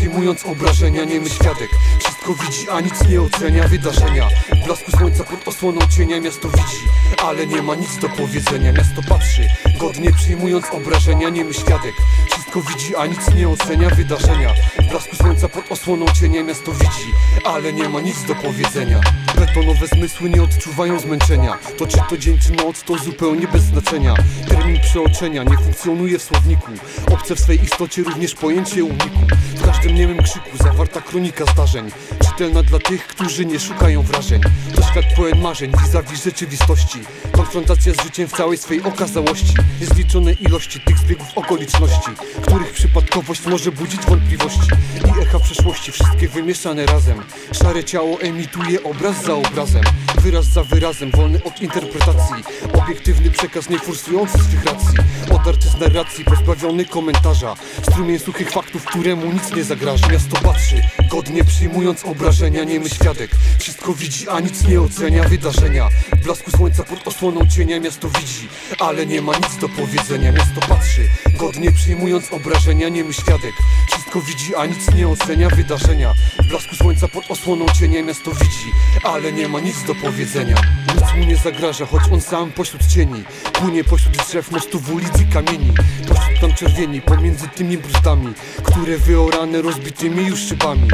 przyjmując obrażenia, niemy świadek Wszystko widzi, a nic nie ocenia wydarzenia. W blasku słońca pod osłoną cienia miasto widzi Ale nie ma nic do powiedzenia. Miasto patrzy, godnie przyjmując obrażenia, niemy świadek Wszystko widzi, a nic nie ocenia wydarzenia. W blasku słońca pod osłoną cienia miasto widzi Ale nie ma nic do powiedzenia Betonowe zmysły nie odczuwają zmęczenia. To czy to dzień czy noc to zupełnie bez znaczenia. Termin przeoczenia nie funkcjonuje w słowniku. Obce w swej istocie również pojęcie uniku W każdym niemym krzyku zawarta kronika zdarzeń Czytelna dla tych, którzy nie szukają wrażeń. To świat pełen marzeń vis-a-vis rzeczywistości. Konfrontacja z życiem w całej swej okazałości. Niezliczone ilości tych zbiegów okoliczności Których przypadkowość może budzić wątpliwości. I echa przeszłości, wszystkie wymieszane razem. Szare ciało emituje obraz za obrazem. Wyraz za wyrazem, wolny od interpretacji. Obiektywny przekaz, nie forsujący swych racji. Odarty z narracji, pozbawiony komentarza. Strumień suchych faktów, któremu nic nie zagraża Miasto patrzy, godnie przyjmując obrażenia Niemy świadek, wszystko widzi, a nic nie ocenia Wydarzenia, w blasku słońca pod osłoną cienia Miasto widzi, ale nie ma nic do powiedzenia. Miasto patrzy, godnie przyjmując obrażenia Niemy świadek, wszystko widzi, a nic nie ocenia Wydarzenia, w blasku słońca pod osłoną cienia Miasto widzi, ale nie ma nic do powiedzenia. Nic mu nie zagraża, choć on sam pośród cieni. Płynie pośród drzew, mostów, ulic i kamieni. Pośród tam czerwieni, pomiędzy tymi bruzdami Które wyorane rozbitymi już szybami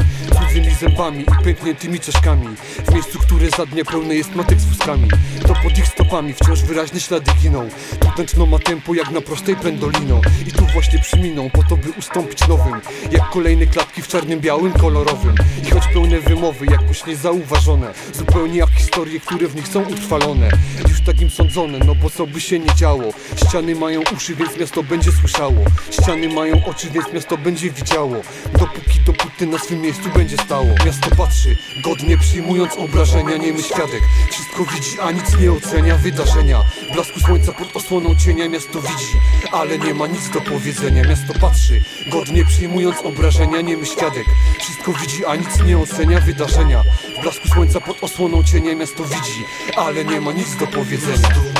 Cudzymi zębami i pękniętymi czaszkami. W miejscu, które za dnia pełne jest matek z wózkami. To pod ich stopami wciąż wyraźne ślady giną. Tu tętno ma tempo jak na prostej pendolino I tu właśnie przyminą po to by ustąpić nowym. Jak kolejne klatki w czarnym, białym, kolorowym. I choć pełne wymowy jakoś niezauważone. Zupełnie jak historie, które w nich są utrwalone. Już tak im sądzone, no bo co by się nie działo. Ściany mają uszy, więc miasto będzie słyszało. Ściany mają oczy, więc miasto będzie widziało. Dopóki, dopóty na swym miejscu będzie stało? Miasto patrzy, godnie przyjmując obrażenia Niemy świadek, wszystko widzi, a nic nie ocenia Wydarzenia, blasku słońca pod osłoną cienia Miasto widzi, ale nie ma nic do powiedzenia. Miasto patrzy, godnie przyjmując obrażenia Niemy świadek, wszystko widzi, a nic nie ocenia Wydarzenia, blasku słońca pod osłoną cienia Miasto widzi, ale nie ma nic do powiedzenia